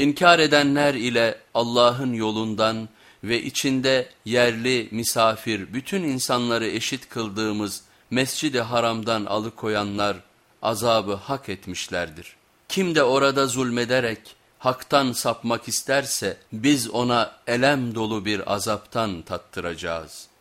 İnkar edenler ile Allah'ın yolundan ve içinde yerli, misafir, bütün insanları eşit kıldığımız Mescid-i Haram'dan alıkoyanlar azabı hak etmişlerdir. Kim de orada zulmederek haktan sapmak isterse biz ona elem dolu bir azaptan tattıracağız.''